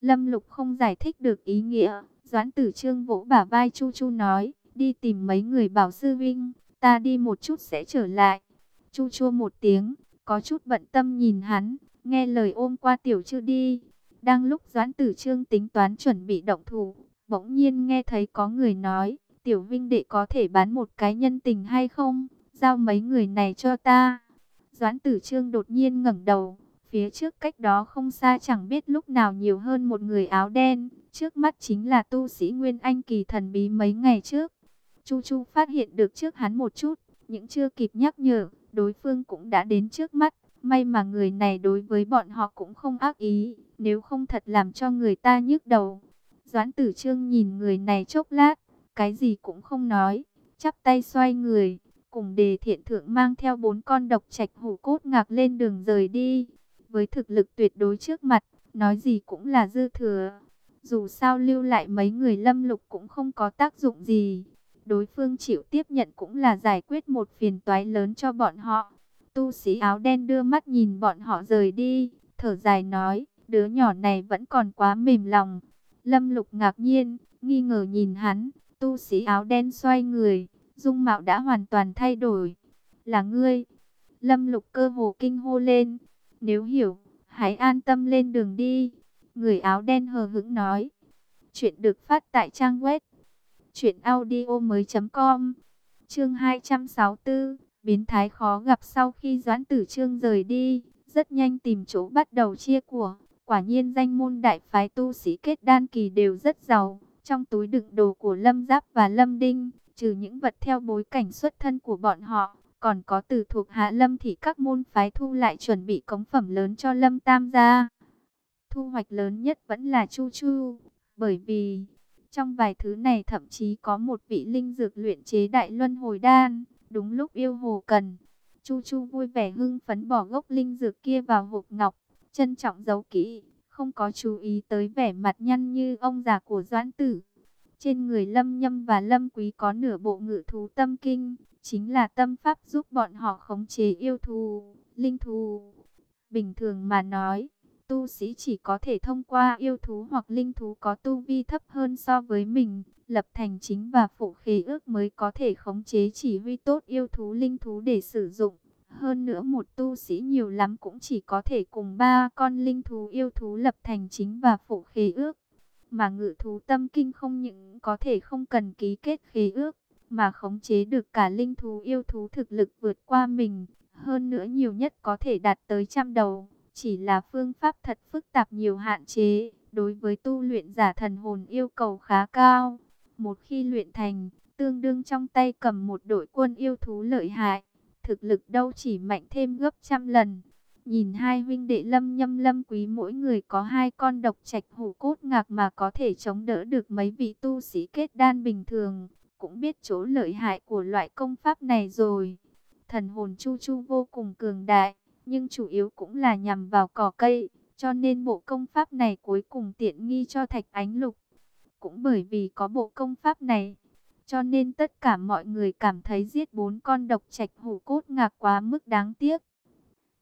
Lâm Lục không giải thích được ý nghĩa, Doãn Tử Trương vỗ bả vai Chu Chu nói, đi tìm mấy người bảo sư vinh, ta đi một chút sẽ trở lại. Chu chu một tiếng, có chút bận tâm nhìn hắn, nghe lời ôm qua tiểu chư đi. Đang lúc Doãn Tử Trương tính toán chuẩn bị động thủ, bỗng nhiên nghe thấy có người nói, tiểu vinh đệ có thể bán một cái nhân tình hay không, giao mấy người này cho ta. Doãn Tử Trương đột nhiên ngẩng đầu, phía trước cách đó không xa chẳng biết lúc nào nhiều hơn một người áo đen, trước mắt chính là tu sĩ Nguyên Anh kỳ thần bí mấy ngày trước. Chu Chu phát hiện được trước hắn một chút, những chưa kịp nhắc nhở, đối phương cũng đã đến trước mắt. May mà người này đối với bọn họ cũng không ác ý, nếu không thật làm cho người ta nhức đầu. Doãn tử trương nhìn người này chốc lát, cái gì cũng không nói, chắp tay xoay người, cùng đề thiện thượng mang theo bốn con độc trạch hổ cốt ngạc lên đường rời đi. Với thực lực tuyệt đối trước mặt, nói gì cũng là dư thừa. Dù sao lưu lại mấy người lâm lục cũng không có tác dụng gì. Đối phương chịu tiếp nhận cũng là giải quyết một phiền toái lớn cho bọn họ. Tu sĩ áo đen đưa mắt nhìn bọn họ rời đi, thở dài nói, đứa nhỏ này vẫn còn quá mềm lòng. Lâm lục ngạc nhiên, nghi ngờ nhìn hắn, tu sĩ áo đen xoay người, dung mạo đã hoàn toàn thay đổi. Là ngươi. Lâm lục cơ hồ kinh hô lên. Nếu hiểu, hãy an tâm lên đường đi. Người áo đen hờ hững nói. Chuyện được phát tại trang web. Chuyện audio mới com. Chương 264. Biến thái khó gặp sau khi Doãn Tử Trương rời đi. Rất nhanh tìm chỗ bắt đầu chia của. Quả nhiên danh môn đại phái tu sĩ kết đan kỳ đều rất giàu. Trong túi đựng đồ của Lâm Giáp và Lâm Đinh, trừ những vật theo bối cảnh xuất thân của bọn họ, còn có từ thuộc hạ Lâm thì các môn phái thu lại chuẩn bị cống phẩm lớn cho Lâm Tam gia. Thu hoạch lớn nhất vẫn là Chu Chu, bởi vì trong vài thứ này thậm chí có một vị linh dược luyện chế đại luân hồi đan, đúng lúc yêu hồ cần. Chu Chu vui vẻ hưng phấn bỏ gốc linh dược kia vào hộp ngọc, trân trọng giấu kỹ, không có chú ý tới vẻ mặt nhăn như ông già của Doãn Tử. Trên người Lâm Nhâm và Lâm Quý có nửa bộ ngự thú tâm kinh, chính là tâm pháp giúp bọn họ khống chế yêu thú, linh thú. Bình thường mà nói, tu sĩ chỉ có thể thông qua yêu thú hoặc linh thú có tu vi thấp hơn so với mình, lập thành chính và phụ khế ước mới có thể khống chế chỉ huy tốt yêu thú linh thú để sử dụng. Hơn nữa một tu sĩ nhiều lắm cũng chỉ có thể cùng ba con linh thú yêu thú lập thành chính và phụ khế ước. Mà ngự thú tâm kinh không những có thể không cần ký kết khế ước, mà khống chế được cả linh thú yêu thú thực lực vượt qua mình. Hơn nữa nhiều nhất có thể đạt tới trăm đầu, chỉ là phương pháp thật phức tạp nhiều hạn chế. Đối với tu luyện giả thần hồn yêu cầu khá cao. Một khi luyện thành, tương đương trong tay cầm một đội quân yêu thú lợi hại thực lực đâu chỉ mạnh thêm gấp trăm lần. Nhìn hai huynh đệ lâm nhâm lâm quý mỗi người có hai con độc trạch hủ cốt ngạc mà có thể chống đỡ được mấy vị tu sĩ kết đan bình thường. Cũng biết chỗ lợi hại của loại công pháp này rồi. Thần hồn chu chu vô cùng cường đại, nhưng chủ yếu cũng là nhằm vào cỏ cây. Cho nên bộ công pháp này cuối cùng tiện nghi cho thạch ánh lục. Cũng bởi vì có bộ công pháp này, cho nên tất cả mọi người cảm thấy giết bốn con độc trạch hủ cốt ngạc quá mức đáng tiếc.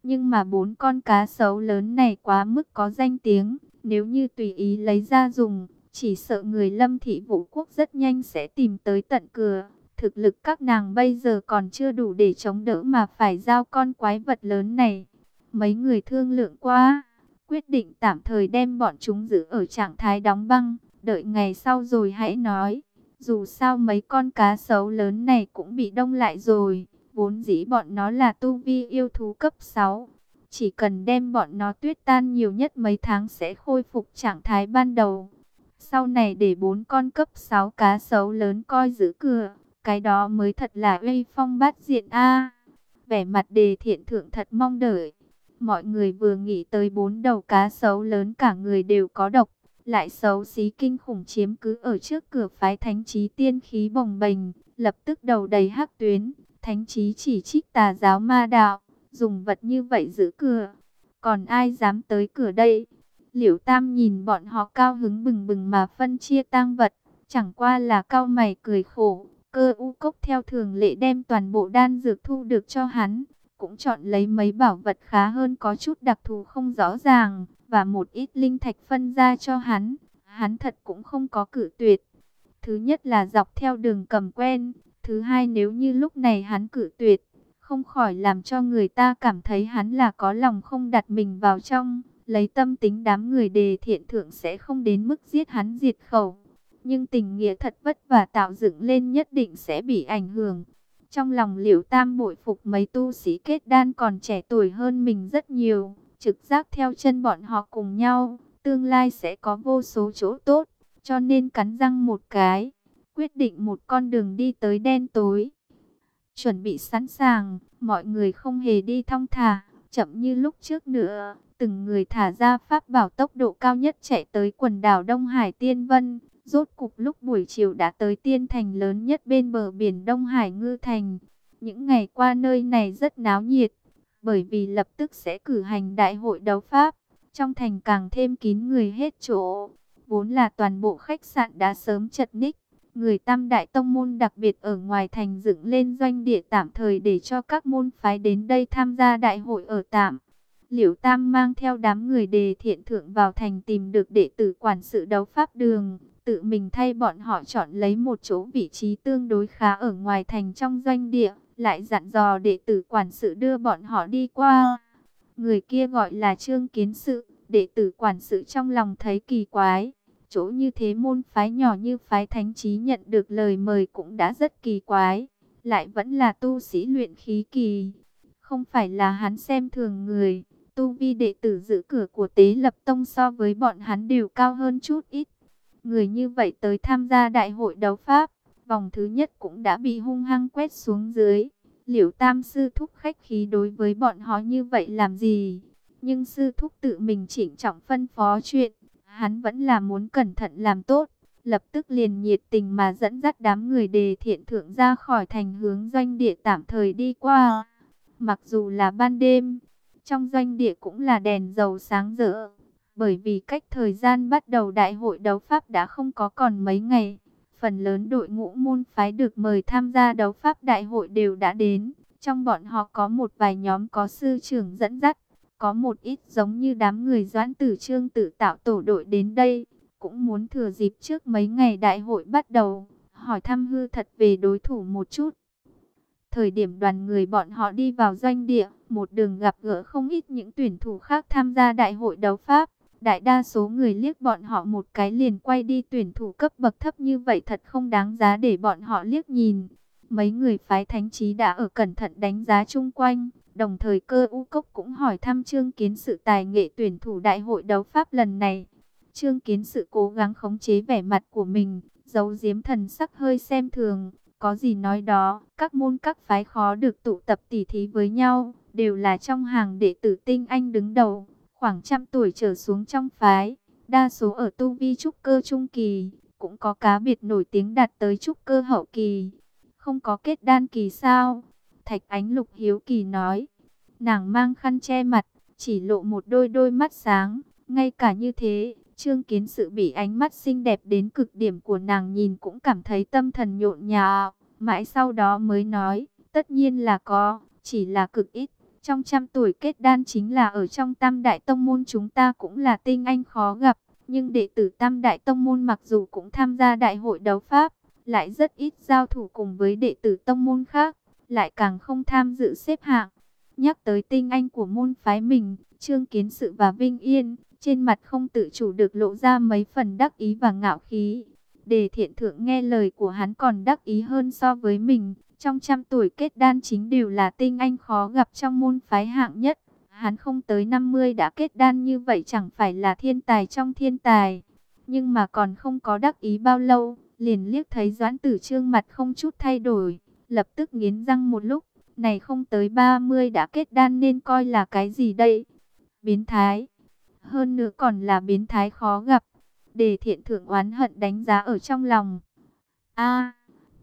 Nhưng mà bốn con cá sấu lớn này quá mức có danh tiếng, nếu như tùy ý lấy ra dùng, chỉ sợ người lâm thị vũ quốc rất nhanh sẽ tìm tới tận cửa. Thực lực các nàng bây giờ còn chưa đủ để chống đỡ mà phải giao con quái vật lớn này. Mấy người thương lượng qua, quyết định tạm thời đem bọn chúng giữ ở trạng thái đóng băng, đợi ngày sau rồi hãy nói. Dù sao mấy con cá sấu lớn này cũng bị đông lại rồi. Vốn dĩ bọn nó là tu vi yêu thú cấp 6. Chỉ cần đem bọn nó tuyết tan nhiều nhất mấy tháng sẽ khôi phục trạng thái ban đầu. Sau này để bốn con cấp 6 cá sấu lớn coi giữ cửa. Cái đó mới thật là uy phong bát diện A. vẻ mặt đề thiện thượng thật mong đợi. Mọi người vừa nghĩ tới bốn đầu cá sấu lớn cả người đều có độc lại xấu xí kinh khủng chiếm cứ ở trước cửa phái thánh trí tiên khí bồng bềnh, lập tức đầu đầy hắc tuyến, thánh trí chỉ trích tà giáo ma đạo, dùng vật như vậy giữ cửa, còn ai dám tới cửa đây? Liễu Tam nhìn bọn họ cao hứng bừng bừng mà phân chia tang vật, chẳng qua là cao mày cười khổ, cơ u cốc theo thường lệ đem toàn bộ đan dược thu được cho hắn, cũng chọn lấy mấy bảo vật khá hơn có chút đặc thù không rõ ràng, và một ít linh thạch phân ra cho hắn. Hắn thật cũng không có cử tuyệt. Thứ nhất là dọc theo đường cầm quen, thứ hai nếu như lúc này hắn cử tuyệt, không khỏi làm cho người ta cảm thấy hắn là có lòng không đặt mình vào trong, lấy tâm tính đám người đề thiện thượng sẽ không đến mức giết hắn diệt khẩu. Nhưng tình nghĩa thật vất vả tạo dựng lên nhất định sẽ bị ảnh hưởng. Trong lòng liễu tam bội phục mấy tu sĩ kết đan còn trẻ tuổi hơn mình rất nhiều, trực giác theo chân bọn họ cùng nhau, tương lai sẽ có vô số chỗ tốt, cho nên cắn răng một cái, quyết định một con đường đi tới đen tối. Chuẩn bị sẵn sàng, mọi người không hề đi thong thả, chậm như lúc trước nữa, từng người thả ra pháp bảo tốc độ cao nhất chạy tới quần đảo Đông Hải Tiên Vân, Rốt cục lúc buổi chiều đã tới tiên thành lớn nhất bên bờ biển Đông Hải Ngư Thành. Những ngày qua nơi này rất náo nhiệt, bởi vì lập tức sẽ cử hành đại hội đấu pháp. Trong thành càng thêm kín người hết chỗ, vốn là toàn bộ khách sạn đã sớm chật ních. Người tam đại tông môn đặc biệt ở ngoài thành dựng lên doanh địa tạm thời để cho các môn phái đến đây tham gia đại hội ở tạm. Liễu Tam mang theo đám người đề thiện thượng vào thành tìm được đệ tử quản sự đấu pháp đường, tự mình thay bọn họ chọn lấy một chỗ vị trí tương đối khá ở ngoài thành trong doanh địa, lại dặn dò đệ tử quản sự đưa bọn họ đi qua. Người kia gọi là Trương Kiến Sự, đệ tử quản sự trong lòng thấy kỳ quái. Chỗ như thế môn phái nhỏ như phái thánh trí nhận được lời mời cũng đã rất kỳ quái, lại vẫn là tu sĩ luyện khí kỳ. Không phải là hắn xem thường người, tu vi đệ tử giữ cửa của tế lập tông so với bọn hắn đều cao hơn chút ít. Người như vậy tới tham gia đại hội đấu pháp, vòng thứ nhất cũng đã bị hung hăng quét xuống dưới. Liễu Tam sư thúc khách khí đối với bọn họ như vậy làm gì? Nhưng sư thúc tự mình chỉnh trọng phân phó chuyện, hắn vẫn là muốn cẩn thận làm tốt. Lập tức liền nhiệt tình mà dẫn dắt đám người đề thiện thượng ra khỏi thành hướng doanh địa tạm thời đi qua. Mặc dù là ban đêm, trong doanh địa cũng là đèn dầu sáng rỡ bởi vì cách thời gian bắt đầu đại hội đấu pháp đã không có còn mấy ngày, phần lớn đội ngũ môn phái được mời tham gia đấu pháp đại hội đều đã đến. Trong bọn họ có một vài nhóm có sư trưởng dẫn dắt, có một ít giống như đám người doãn tử trương tự tạo tổ đội đến đây, cũng muốn thừa dịp trước mấy ngày đại hội bắt đầu, hỏi thăm hư thật về đối thủ một chút. Thời điểm đoàn người bọn họ đi vào doanh địa, một đường gặp gỡ không ít những tuyển thủ khác tham gia đại hội đấu pháp. Đại đa số người liếc bọn họ một cái liền quay đi tuyển thủ cấp bậc thấp như vậy thật không đáng giá để bọn họ liếc nhìn. Mấy người phái thánh trí đã ở cẩn thận đánh giá chung quanh, đồng thời cơ u cốc cũng hỏi thăm Trương Kiến sự tài nghệ tuyển thủ đại hội đấu pháp lần này. Trương Kiến sự cố gắng khống chế vẻ mặt của mình, giấu giếm thần sắc hơi xem thường, có gì nói đó, các môn các phái khó được tụ tập tỉ thí với nhau, đều là trong hàng đệ tử tinh anh đứng đầu khoảng trăm tuổi trở xuống trong phái, đa số ở tu vi trúc cơ trung kỳ, cũng có cá biệt nổi tiếng đạt tới trúc cơ hậu kỳ. Không có kết đan kỳ sao? Thạch Ánh Lục hiếu kỳ nói. Nàng mang khăn che mặt, chỉ lộ một đôi đôi mắt sáng, ngay cả như thế, Trương Kiến Sự bị ánh mắt xinh đẹp đến cực điểm của nàng nhìn cũng cảm thấy tâm thần nhộn nhạo, mãi sau đó mới nói, tất nhiên là có, chỉ là cực ít. Trong trăm tuổi kết đan chính là ở trong tam đại tông môn chúng ta cũng là tinh anh khó gặp. Nhưng đệ tử tam đại tông môn mặc dù cũng tham gia đại hội đấu pháp, lại rất ít giao thủ cùng với đệ tử tông môn khác, lại càng không tham dự xếp hạng. Nhắc tới tinh anh của môn phái mình, Trương Kiến Sự và Vinh Yên, trên mặt không tự chủ được lộ ra mấy phần đắc ý và ngạo khí. Đề thiện thượng nghe lời của hắn còn đắc ý hơn so với mình, trong trăm tuổi kết đan chính đều là tinh anh khó gặp trong môn phái hạng nhất. Hắn không tới 50 đã kết đan như vậy chẳng phải là thiên tài trong thiên tài. Nhưng mà còn không có đắc ý bao lâu, liền liếc thấy doãn tử trương mặt không chút thay đổi. Lập tức nghiến răng một lúc, này không tới 30 đã kết đan nên coi là cái gì đây? Biến thái. Hơn nữa còn là biến thái khó gặp. để thiện thượng oán hận đánh giá ở trong lòng. a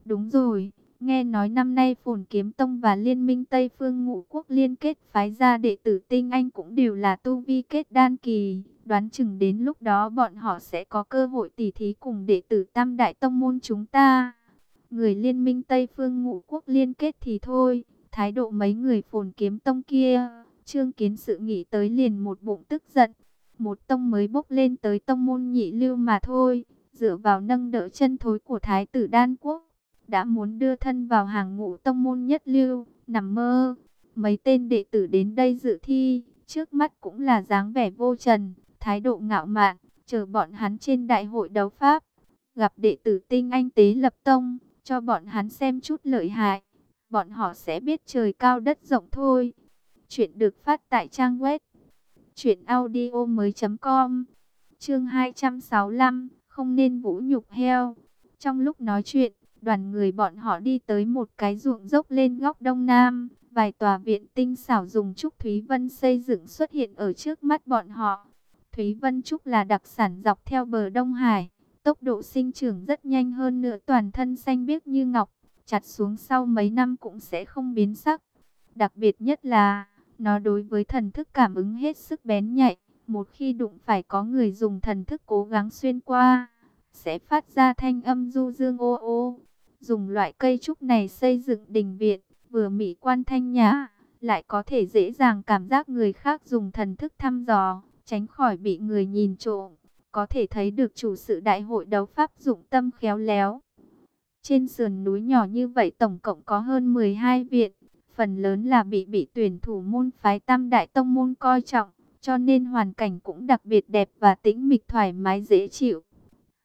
đúng rồi Nghe nói năm nay Phồn Kiếm Tông và Liên minh Tây Phương Ngũ Quốc liên kết phái ra đệ tử tinh anh cũng đều là tu vi kết đan kỳ. Đoán chừng đến lúc đó bọn họ sẽ có cơ hội tỉ thí cùng đệ tử Tam Đại Tông Môn chúng ta. Người Liên minh Tây Phương Ngũ Quốc liên kết thì thôi, Thái độ mấy người phồn kiếm tông kia, Trương Kiến sự nghĩ tới liền một bụng tức giận. Một tông mới bốc lên tới tông môn nhị lưu mà thôi, dựa vào nâng đỡ chân thối của Thái tử Đan Quốc. Đã muốn đưa thân vào hàng ngũ tông môn nhất lưu, nằm mơ. Mấy tên đệ tử đến đây dự thi, trước mắt cũng là dáng vẻ vô trần, thái độ ngạo mạn, chờ bọn hắn trên đại hội đấu pháp. Gặp đệ tử tinh anh tế lập tông, cho bọn hắn xem chút lợi hại. Bọn họ sẽ biết trời cao đất rộng thôi. Chuyện được phát tại trang web audio mới com Chương 265, không nên vũ nhục heo. Trong lúc nói chuyện, đoàn người bọn họ đi tới một cái ruộng dốc lên góc đông nam. Vài tòa viện tinh xảo dùng trúc Thúy Vân xây dựng xuất hiện ở trước mắt bọn họ. Thúy Vân Trúc là đặc sản dọc theo bờ Đông Hải. Tốc độ sinh trưởng rất nhanh hơn nữa toàn thân xanh biếc như ngọc. Chặt xuống sau mấy năm cũng sẽ không biến sắc. Đặc biệt nhất là, nó đối với thần thức cảm ứng hết sức bén nhạy. Một khi đụng phải có người dùng thần thức cố gắng xuyên qua, sẽ phát ra thanh âm du dương ô ô. Dùng loại cây trúc này xây dựng đình viện, vừa mỹ quan thanh nhã, lại có thể dễ dàng cảm giác người khác dùng thần thức thăm dò, tránh khỏi bị người nhìn trộm. Có thể thấy được chủ sự đại hội đấu pháp dụng tâm khéo léo. Trên sườn núi nhỏ như vậy tổng cộng có hơn 12 viện, phần lớn là bị bị tuyển thủ môn phái tam đại tông môn coi trọng, cho nên hoàn cảnh cũng đặc biệt đẹp và tĩnh mịch thoải mái dễ chịu.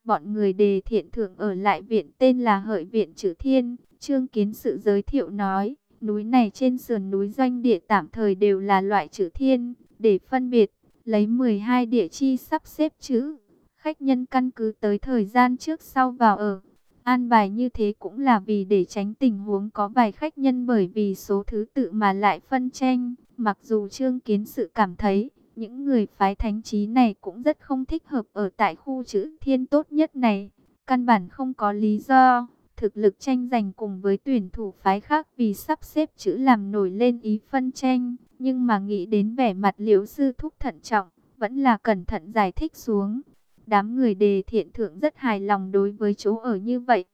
Bọn người đề thiện thượng ở lại viện tên là Hợi Viện Chữ Thiên, Trương Kiến Sự giới thiệu nói, núi này trên sườn núi doanh địa tạm thời đều là loại chữ thiên, để phân biệt, lấy 12 địa chi sắp xếp chữ. Khách nhân căn cứ tới thời gian trước sau vào ở. An bài như thế cũng là vì để tránh tình huống có vài khách nhân bởi vì số thứ tự mà lại phân tranh. Mặc dù Trương Kiến Sự cảm thấy, những người phái thánh trí này cũng rất không thích hợp ở tại khu chữ thiên tốt nhất này. Căn bản không có lý do thực lực tranh giành cùng với tuyển thủ phái khác vì sắp xếp chữ làm nổi lên ý phân tranh, nhưng mà nghĩ đến vẻ mặt liễu sư thúc thận trọng, vẫn là cẩn thận giải thích xuống. Đám người đề thiện thượng rất hài lòng đối với chỗ ở như vậy,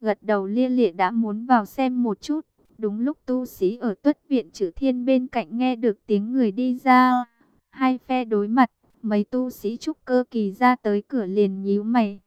gật đầu lia lịa đã muốn vào xem một chút. Đúng lúc tu sĩ ở tuất viện chữ thiên bên cạnh nghe được tiếng người đi ra, hai phe đối mặt, mấy tu sĩ trúc cơ kỳ ra tới cửa liền nhíu mày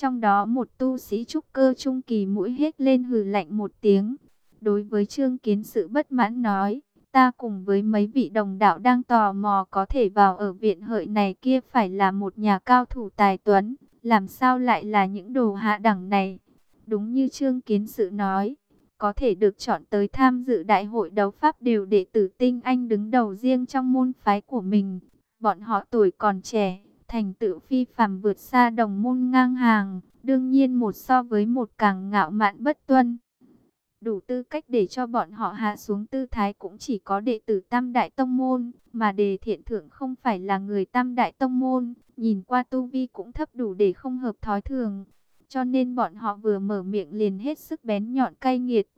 trong đó một tu sĩ trúc cơ trung kỳ mũi hết lên hừ lạnh một tiếng. Đối với Trương Kiến sự bất mãn nói, ta cùng với mấy vị đồng đạo đang tò mò có thể vào ở viện hợi này kia phải là một nhà cao thủ tài tuấn, làm sao lại là những đồ hạ đẳng này. Đúng như Trương Kiến sự nói, có thể được chọn tới tham dự đại hội đấu pháp đều đệ tử tinh anh đứng đầu riêng trong môn phái của mình. Bọn họ tuổi còn trẻ, thành tựu phi phàm vượt xa đồng môn ngang hàng, đương nhiên một so với một càng ngạo mạn bất tuân. Đủ tư cách để cho bọn họ hạ xuống tư thái cũng chỉ có đệ tử Tam Đại Tông Môn, mà đề thiện thượng không phải là người Tam Đại Tông Môn, nhìn qua tu vi cũng thấp đủ để không hợp thói thường. Cho nên bọn họ vừa mở miệng liền hết sức bén nhọn cay nghiệt.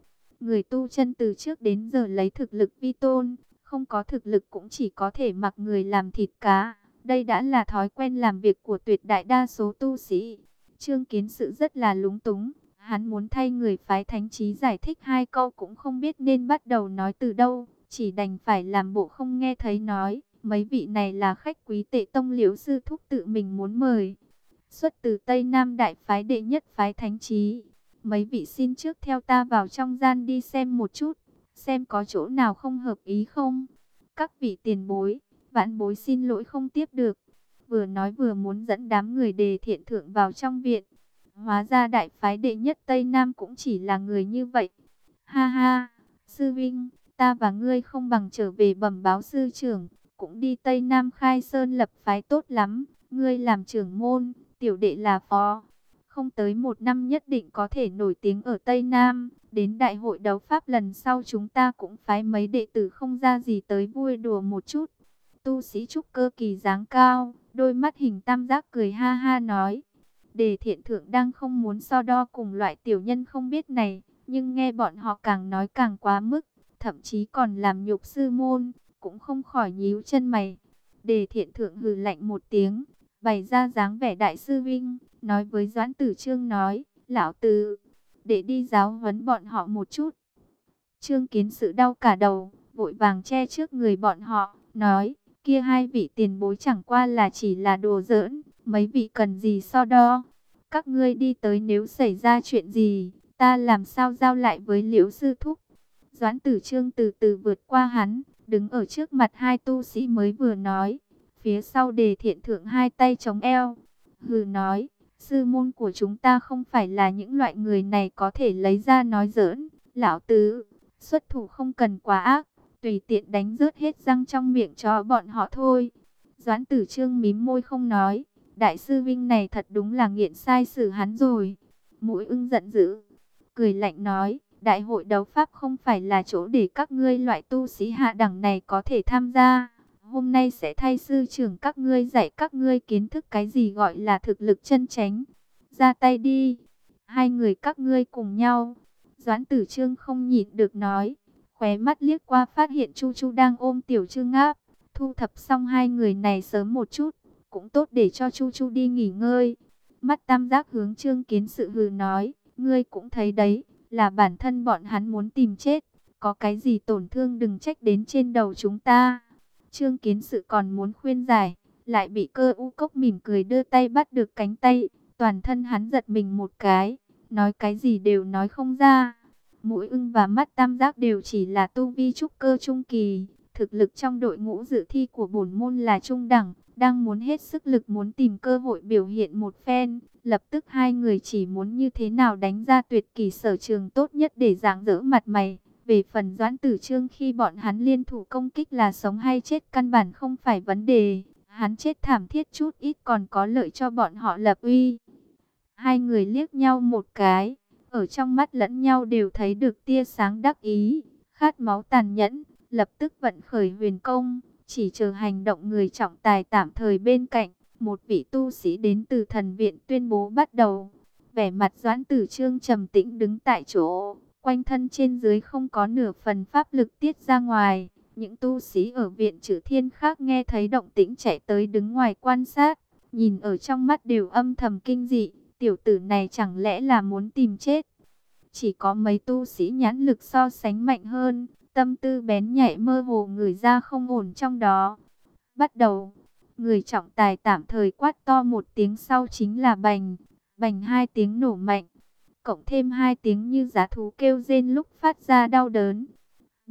Người tu chân từ trước đến giờ lấy thực lực vi tôn, không có thực lực cũng chỉ có thể mặc người làm thịt cá. Đây đã là thói quen làm việc của tuyệt đại đa số tu sĩ. Trương Kiến Sự rất là lúng túng. Hắn muốn thay người phái thánh trí giải thích hai câu cũng không biết nên bắt đầu nói từ đâu. Chỉ đành phải làm bộ không nghe thấy nói. Mấy vị này là khách quý tệ tông liễu sư thúc tự mình muốn mời. Xuất từ Tây Nam Đại phái đệ nhất phái thánh trí. Mấy vị xin trước theo ta vào trong gian đi xem một chút. Xem có chỗ nào không hợp ý không. Các vị tiền bối vãn bối xin lỗi không tiếp được. Vừa nói vừa muốn dẫn đám người đề thiện thượng vào trong viện. Hóa ra đại phái đệ nhất Tây Nam cũng chỉ là người như vậy. Ha ha, sư vinh, ta và ngươi không bằng trở về bẩm báo sư trưởng, cũng đi Tây Nam khai sơn lập phái tốt lắm. Ngươi làm trưởng môn, tiểu đệ là phó. Không tới một năm nhất định có thể nổi tiếng ở Tây Nam. Đến đại hội đấu pháp lần sau chúng ta cũng phái mấy đệ tử không ra gì tới vui đùa một chút tu sĩ trúc cơ kỳ dáng cao, đôi mắt hình tam giác cười ha ha nói. Đề thiện thượng đang không muốn so đo cùng loại tiểu nhân không biết này, nhưng nghe bọn họ càng nói càng quá mức, thậm chí còn làm nhục sư môn, cũng không khỏi nhíu chân mày. Đề thiện thượng hừ lạnh một tiếng, bày ra dáng vẻ đại sư vinh, nói với Doãn Tử Trương nói, lão tử, để đi giáo huấn bọn họ một chút. Trương Kiến Sự đau cả đầu, vội vàng che trước người bọn họ, nói, kia hai vị tiền bối chẳng qua là chỉ là đồ giỡn, mấy vị cần gì so đo. Các ngươi đi tới nếu xảy ra chuyện gì, ta làm sao giao lại với liễu sư thúc. Doãn tử trương từ từ vượt qua hắn, đứng ở trước mặt hai tu sĩ mới vừa nói. Phía sau đề thiện thượng hai tay chống eo, hừ nói, sư môn của chúng ta không phải là những loại người này có thể lấy ra nói giỡn. Lão tứ, xuất thủ không cần quá ác, tùy tiện đánh rớt hết răng trong miệng cho bọn họ thôi. Doãn tử trương mím môi không nói, đại sư Vinh này thật đúng là nghiện sai xử hắn rồi. Mũi ưng giận dữ, cười lạnh nói, đại hội đấu pháp không phải là chỗ để các ngươi loại tu sĩ hạ đẳng này có thể tham gia. Hôm nay sẽ thay sư trưởng các ngươi dạy các ngươi kiến thức cái gì gọi là thực lực chân chánh. Ra tay đi, hai người các ngươi cùng nhau. Doãn tử trương không nhịn được nói, khóe mắt liếc qua phát hiện Chu Chu đang ôm tiểu trương áp. Thu thập xong hai người này sớm một chút, cũng tốt để cho Chu Chu đi nghỉ ngơi. Mắt tam giác hướng trương kiến sự hừ nói, ngươi cũng thấy đấy, là bản thân bọn hắn muốn tìm chết. Có cái gì tổn thương đừng trách đến trên đầu chúng ta. Trương kiến sự còn muốn khuyên giải, lại bị cơ u cốc mỉm cười đưa tay bắt được cánh tay. Toàn thân hắn giật mình một cái, nói cái gì đều nói không ra. Mũi ưng và mắt tam giác đều chỉ là tu vi trúc cơ trung kỳ. Thực lực trong đội ngũ dự thi của bổn môn là trung đẳng, đang muốn hết sức lực muốn tìm cơ hội biểu hiện một phen. Lập tức hai người chỉ muốn như thế nào đánh ra tuyệt kỳ sở trường tốt nhất để giảng dỡ mặt mày. Về phần doãn tử trương khi bọn hắn liên thủ công kích là sống hay chết căn bản không phải vấn đề. Hắn chết thảm thiết chút ít còn có lợi cho bọn họ lập uy. Hai người liếc nhau một cái, ở trong mắt lẫn nhau đều thấy được tia sáng đắc ý, khát máu tàn nhẫn, lập tức vận khởi huyền công, chỉ chờ hành động người trọng tài tạm thời bên cạnh. Một vị tu sĩ đến từ thần viện tuyên bố bắt đầu. Vẻ mặt doãn tử trương trầm tĩnh đứng tại chỗ, quanh thân trên dưới không có nửa phần pháp lực tiết ra ngoài. Những tu sĩ ở viện trừ thiên khác nghe thấy động tĩnh chạy tới đứng ngoài quan sát, nhìn ở trong mắt đều âm thầm kinh dị tiểu tử này chẳng lẽ là muốn tìm chết. Chỉ có mấy tu sĩ nhãn lực so sánh mạnh hơn, tâm tư bén nhạy mơ hồ người ra không ổn trong đó. Bắt đầu, người trọng tài tạm thời quát to một tiếng sau chính là bành, bành hai tiếng nổ mạnh, cộng thêm hai tiếng như giá thú kêu rên lúc phát ra đau đớn.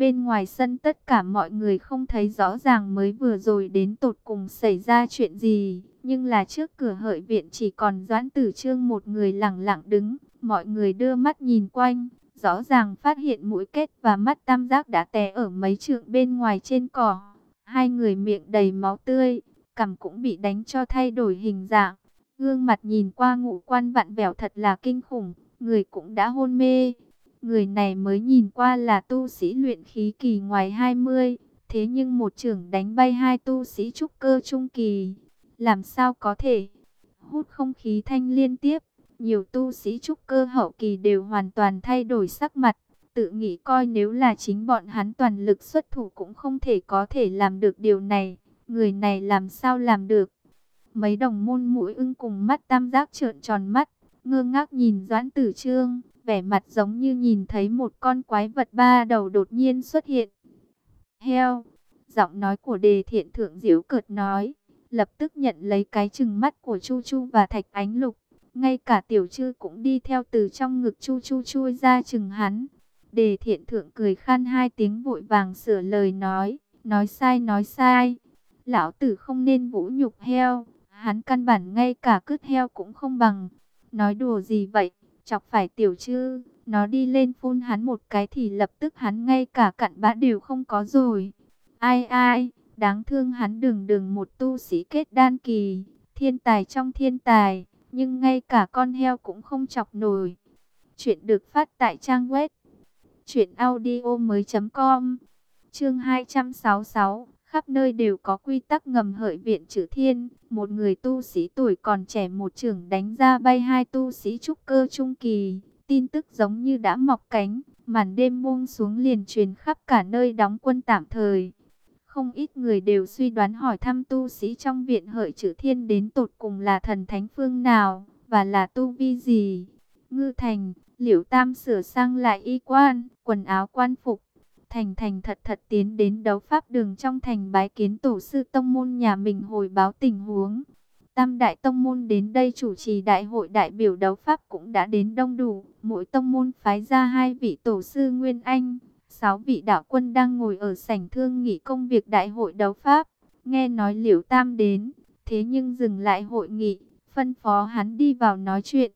Bên ngoài sân tất cả mọi người không thấy rõ ràng mới vừa rồi đến tột cùng xảy ra chuyện gì. Nhưng là trước cửa hợi viện chỉ còn Doãn Tử Trương một người lặng lặng đứng. Mọi người đưa mắt nhìn quanh, rõ ràng phát hiện mũi kết và mắt tam giác đã té ở mấy trượng bên ngoài trên cỏ. Hai người miệng đầy máu tươi, cằm cũng bị đánh cho thay đổi hình dạng. Gương mặt nhìn qua ngũ quan vặn vẹo thật là kinh khủng, người cũng đã hôn mê. Người này mới nhìn qua là tu sĩ luyện khí kỳ ngoài 20, thế nhưng một trưởng đánh bay hai tu sĩ trúc cơ trung kỳ. Làm sao có thể? Hút không khí thanh liên tiếp, nhiều tu sĩ trúc cơ hậu kỳ đều hoàn toàn thay đổi sắc mặt. Tự nghĩ coi nếu là chính bọn hắn toàn lực xuất thủ cũng không thể có thể làm được điều này. Người này làm sao làm được? Mấy đồng môn mũi ưng cùng mắt tam giác trợn tròn mắt, ngơ ngác nhìn Doãn Tử Trương vẻ mặt giống như nhìn thấy một con quái vật ba đầu đột nhiên xuất hiện. Heo, giọng nói của đề thiện thượng diễu cợt nói, lập tức nhận lấy cái chừng mắt của Chu Chu và Thạch Ánh Lục. Ngay cả tiểu chư cũng đi theo từ trong ngực Chu Chu chui ra chừng hắn. Đề thiện thượng cười khan hai tiếng vội vàng sửa lời nói, nói sai nói sai. Lão tử không nên vũ nhục heo, hắn căn bản ngay cả cứt heo cũng không bằng. Nói đùa gì vậy? Chọc phải tiểu chư, nó đi lên phun hắn một cái thì lập tức hắn ngay cả cặn bã đều không có rồi. Ai ai, đáng thương hắn đừng đừng một tu sĩ kết đan kỳ, thiên tài trong thiên tài, nhưng ngay cả con heo cũng không chọc nổi. Chuyện được phát tại trang web audio mới.com Chương 266 khắp nơi đều có quy tắc ngầm hợi viện chữ thiên. Một người tu sĩ tuổi còn trẻ một trưởng đánh ra bay hai tu sĩ trúc cơ trung kỳ. Tin tức giống như đã mọc cánh, màn đêm buông xuống liền truyền khắp cả nơi đóng quân tạm thời. Không ít người đều suy đoán hỏi thăm tu sĩ trong viện hợi chữ thiên đến tột cùng là thần thánh phương nào, và là tu vi gì. Ngư Thành, Liễu Tam sửa sang lại y quan, quần áo quan phục, thành thành thật thật tiến đến đấu pháp đường trong thành bái kiến tổ sư tông môn nhà mình hồi báo tình huống. Tam đại tông môn đến đây chủ trì đại hội đại biểu đấu pháp cũng đã đến đông đủ, mỗi tông môn phái ra hai vị tổ sư Nguyên Anh, sáu vị đạo quân đang ngồi ở sảnh thương nghị công việc đại hội đấu pháp. Nghe nói Liễu Tam đến, thế nhưng dừng lại hội nghị, phân phó hắn đi vào nói chuyện.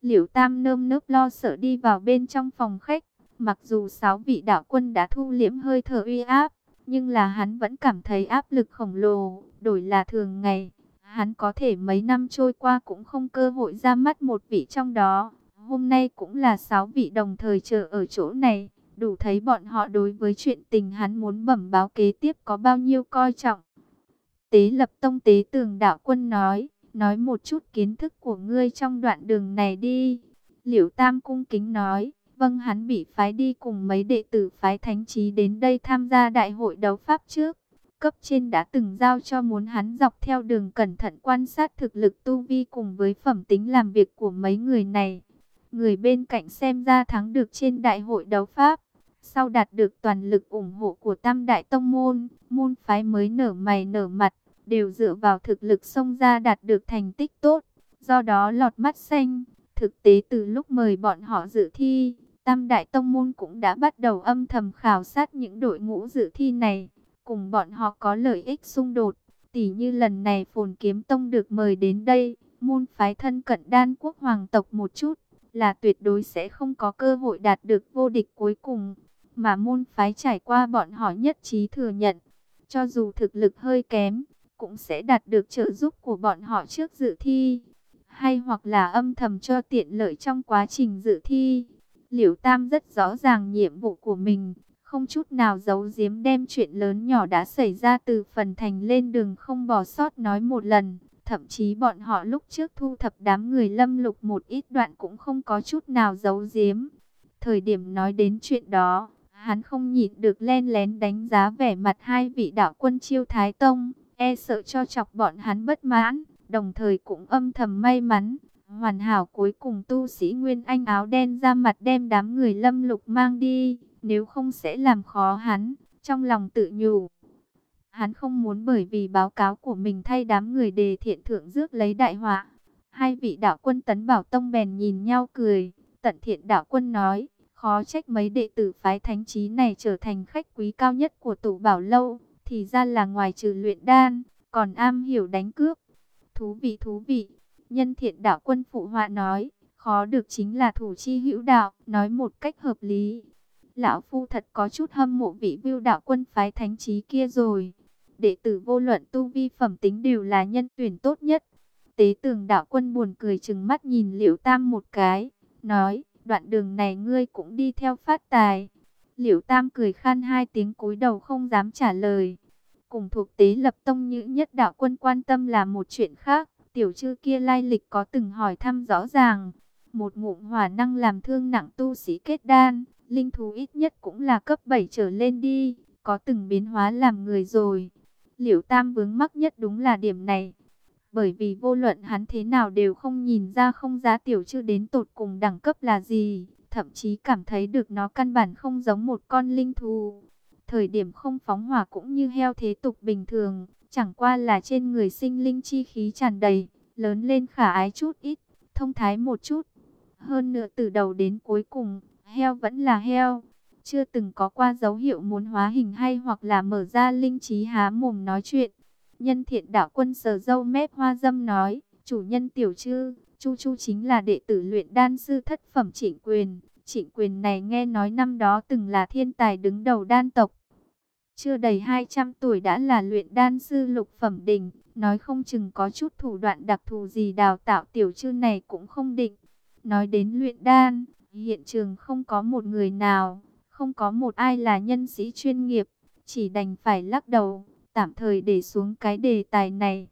Liễu Tam nơm nớp lo sợ đi vào bên trong phòng khách, mặc dù sáu vị đạo quân đã thu liễm hơi thở uy áp, nhưng là hắn vẫn cảm thấy áp lực khổng lồ, đổi là thường ngày. Hắn có thể mấy năm trôi qua cũng không cơ hội ra mắt một vị trong đó. Hôm nay cũng là sáu vị đồng thời chờ ở chỗ này, đủ thấy bọn họ đối với chuyện tình hắn muốn bẩm báo kế tiếp có bao nhiêu coi trọng. Tế lập tông tế tường đạo quân nói, nói một chút kiến thức của ngươi trong đoạn đường này đi. Liễu Tam cung kính nói, vâng hắn bị phái đi cùng mấy đệ tử phái thánh trí đến đây tham gia đại hội đấu pháp trước. Cấp trên đã từng giao cho muốn hắn dọc theo đường cẩn thận quan sát thực lực tu vi cùng với phẩm tính làm việc của mấy người này. Người bên cạnh xem ra thắng được trên đại hội đấu pháp. Sau đạt được toàn lực ủng hộ của tam đại tông môn, môn phái mới nở mày nở mặt, đều dựa vào thực lực xông ra đạt được thành tích tốt, do đó lọt mắt xanh. Thực tế từ lúc mời bọn họ dự thi, Tam Đại Tông Môn cũng đã bắt đầu âm thầm khảo sát những đội ngũ dự thi này, cùng bọn họ có lợi ích xung đột. Tỷ như lần này Phồn Kiếm Tông được mời đến đây, môn phái thân cận đan quốc hoàng tộc một chút, là tuyệt đối sẽ không có cơ hội đạt được vô địch cuối cùng. Mà môn phái trải qua bọn họ nhất trí thừa nhận, cho dù thực lực hơi kém, cũng sẽ đạt được trợ giúp của bọn họ trước dự thi, hay hoặc là âm thầm cho tiện lợi trong quá trình dự thi. Liễu Tam rất rõ ràng nhiệm vụ của mình, không chút nào giấu giếm đem chuyện lớn nhỏ đã xảy ra từ phần thành lên đường không bỏ sót nói một lần. Thậm chí bọn họ lúc trước thu thập đám người lâm lục một ít đoạn cũng không có chút nào giấu giếm. Thời điểm nói đến chuyện đó, hắn không nhịn được len lén đánh giá vẻ mặt hai vị đạo quân chiêu Thái Tông e sợ cho chọc bọn hắn bất mãn, đồng thời cũng âm thầm may mắn. Hoàn hảo cuối cùng tu sĩ Nguyên Anh áo đen ra mặt đem đám người lâm lục mang đi, nếu không sẽ làm khó hắn, trong lòng tự nhủ. Hắn không muốn bởi vì báo cáo của mình thay đám người đề thiện thượng rước lấy đại họa. Hai vị đạo quân tấn bảo tông bèn nhìn nhau cười, tận thiện đạo quân nói, khó trách mấy đệ tử phái thánh trí này trở thành khách quý cao nhất của tủ bảo lâu thì ra là ngoài trừ luyện đan, còn am hiểu đánh cướp. Thú vị thú vị, nhân thiện đạo quân phụ họa nói, khó được chính là thủ chi hữu đạo, nói một cách hợp lý. Lão Phu thật có chút hâm mộ vị viêu đạo quân phái thánh trí kia rồi. Đệ tử vô luận tu vi phẩm tính đều là nhân tuyển tốt nhất. Tế tường đạo quân buồn cười chừng mắt nhìn liễu tam một cái, nói, đoạn đường này ngươi cũng đi theo phát tài. Liễu Tam cười khan hai tiếng cúi đầu không dám trả lời. Cùng thuộc tế lập tông nhữ nhất đạo quân quan tâm là một chuyện khác. Tiểu chư kia lai lịch có từng hỏi thăm rõ ràng. Một ngụm hỏa năng làm thương nặng tu sĩ kết đan. Linh thú ít nhất cũng là cấp 7 trở lên đi. Có từng biến hóa làm người rồi. Liễu Tam vướng mắc nhất đúng là điểm này. Bởi vì vô luận hắn thế nào đều không nhìn ra không giá tiểu chư đến tột cùng đẳng cấp là gì, thậm chí cảm thấy được nó căn bản không giống một con linh thú. Thời điểm không phóng hỏa cũng như heo thế tục bình thường, chẳng qua là trên người sinh linh chi khí tràn đầy, lớn lên khả ái chút ít, thông thái một chút. Hơn nữa từ đầu đến cuối cùng, heo vẫn là heo, chưa từng có qua dấu hiệu muốn hóa hình hay hoặc là mở ra linh trí há mồm nói chuyện. Nhân thiện đạo quân sờ dâu mép hoa dâm nói, chủ nhân tiểu chư, Chu Chu chính là đệ tử luyện đan sư thất phẩm trịnh quyền. Trịnh quyền này nghe nói năm đó từng là thiên tài đứng đầu đan tộc. Chưa đầy 200 tuổi đã là luyện đan sư lục phẩm đỉnh. Nói không chừng có chút thủ đoạn đặc thù gì đào tạo tiểu chư này cũng không định. Nói đến luyện đan, hiện trường không có một người nào, không có một ai là nhân sĩ chuyên nghiệp. Chỉ đành phải lắc đầu, tạm thời để xuống cái đề tài này.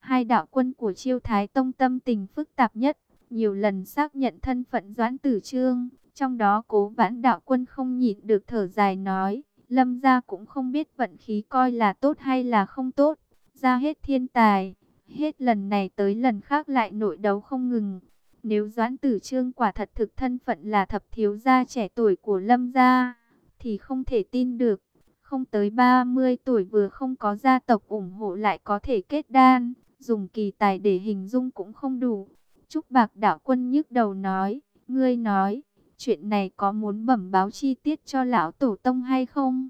Hai đạo quân của chiêu thái tông tâm tình phức tạp nhất, nhiều lần xác nhận thân phận doãn tử trương. Trong đó cố vãn đạo quân không nhịn được thở dài nói, lâm gia cũng không biết vận khí coi là tốt hay là không tốt. Ra hết thiên tài, hết lần này tới lần khác lại nội đấu không ngừng. Nếu Doãn Tử Trương quả thật thực thân phận là thập thiếu gia trẻ tuổi của Lâm gia, thì không thể tin được. Không tới 30 tuổi vừa không có gia tộc ủng hộ lại có thể kết đan, dùng kỳ tài để hình dung cũng không đủ. Trúc Bạc Đạo Quân nhức đầu nói, ngươi nói, chuyện này có muốn bẩm báo chi tiết cho lão tổ tông hay không?